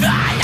Thy